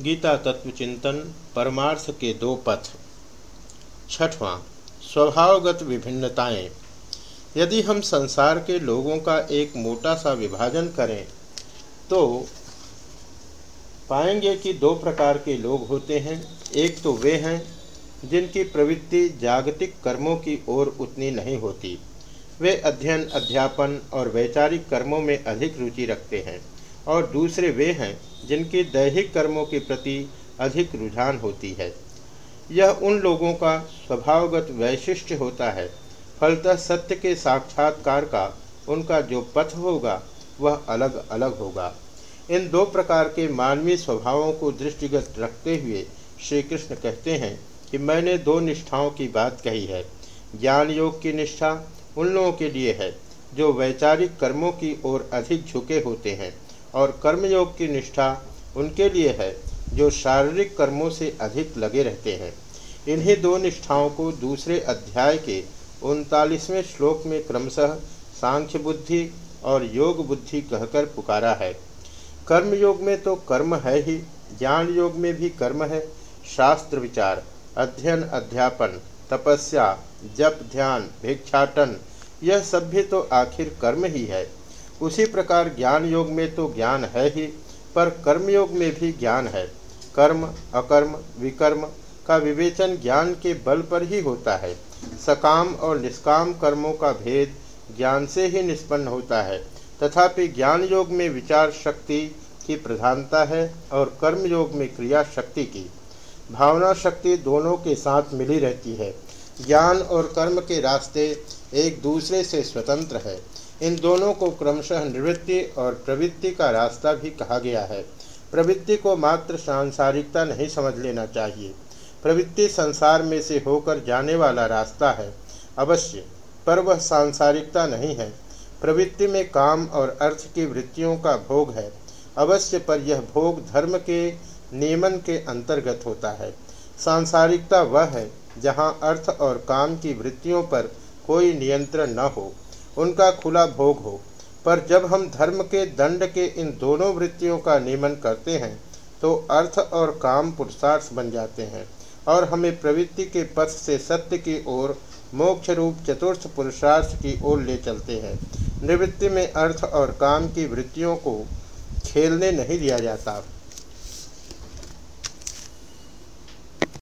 गीता तत्व चिंतन परमार्थ के दो पथ। छठवां, स्वभावगत विभिन्नताएँ। यदि हम संसार के लोगों का एक मोटा सा विभाजन करें तो पाएँगे कि दो प्रकार के लोग होते हैं। एक तो वे हैं, जिनकी प्रवृत्ति जागतिक कर्मों की ओर उतनी नहीं होती। वे अध्ययन, अध्यापन और वैचारिक कर्मों में अधिक रुचि रखते हैं। और दूसरे वे हैं, जिनकी दैहिक कर्मों के प्रति अधिक रुझान होती है। यह उन लोगों का स्वभावगत वैशिष्ट्य होता है। फलतः सत्य के साक्षात्कार का उनका जो पथ होगा, वह अलग अलग होगा। इन दो प्रकार के मानवीय स्वभावों को दृष्टिगत रखते हुए श्री कृष्ण कहते हैं कि मैंने दो निष्ठाओं की बात कही है। ज्ञान योग की निष्ठा उन लोगों के लिए है, जो वैचारिक कर्मों की ओर अधिक झुके होते हैं। और कर्मयोग की निष्ठा उनके लिए है, जो शारीरिक कर्मों से अधिक लगे रहते हैं। इन्हीं दो निष्ठाओं को दूसरे अध्याय के उनतालीसवें श्लोक में क्रमशः सांख्य बुद्धि और योग बुद्धि कहकर पुकारा है। कर्म योग में तो कर्म है ही ज्ञान योग में भी कर्म है। शास्त्र विचार, अध्ययन, अध्यापन, तपस्या, जप, ध्यान, भिक्षाटन, यह सब भी तो आखिर कर्म ही है। उसी प्रकार ज्ञान योग में तो ज्ञान है ही, पर कर्मयोग में भी ज्ञान है। कर्म, अकर्म, विकर्म का विवेचन ज्ञान के बल पर ही होता है। सकाम और निष्काम कर्मों का भेद ज्ञान से ही निष्पन्न होता है। तथापि ज्ञान योग में विचार शक्ति की प्रधानता है और कर्म योग में क्रिया शक्ति की। भावना शक्ति दोनों के साथ मिली रहती है। ज्ञान और कर्म के रास्ते एक दूसरे से स्वतंत्र है। इन दोनों को क्रमशः निवृत्ति और प्रवृत्ति का रास्ता भी कहा गया है। प्रवृत्ति को मात्र सांसारिकता नहीं समझ लेना चाहिए। प्रवृत्ति संसार में से होकर जाने वाला रास्ता है। अवश्य, पर वह सांसारिकता नहीं है। प्रवृत्ति में काम और अर्थ की वृत्तियों का भोग है। अवश्य, पर यह भोग धर्म के नियमन के अंतर्गत होता है। सांसारिकता वह है जहाँ अर्थ और काम की वृत्तियों पर कोई नियंत्रण न हो। उनका खुला भोग हो। पर जब हम धर्म के दंड के इन दोनों वृत्तियों का नियमन करते हैं तो अर्थ और काम पुरुषार्थ बन जाते हैं और हमें प्रवृत्ति के पथ से सत्य की ओर, मोक्ष रूप चतुर्थ पुरुषार्थ की ओर ले चलते हैं। निवृत्ति में अर्थ और काम की वृत्तियों को खेलने नहीं दिया जाता।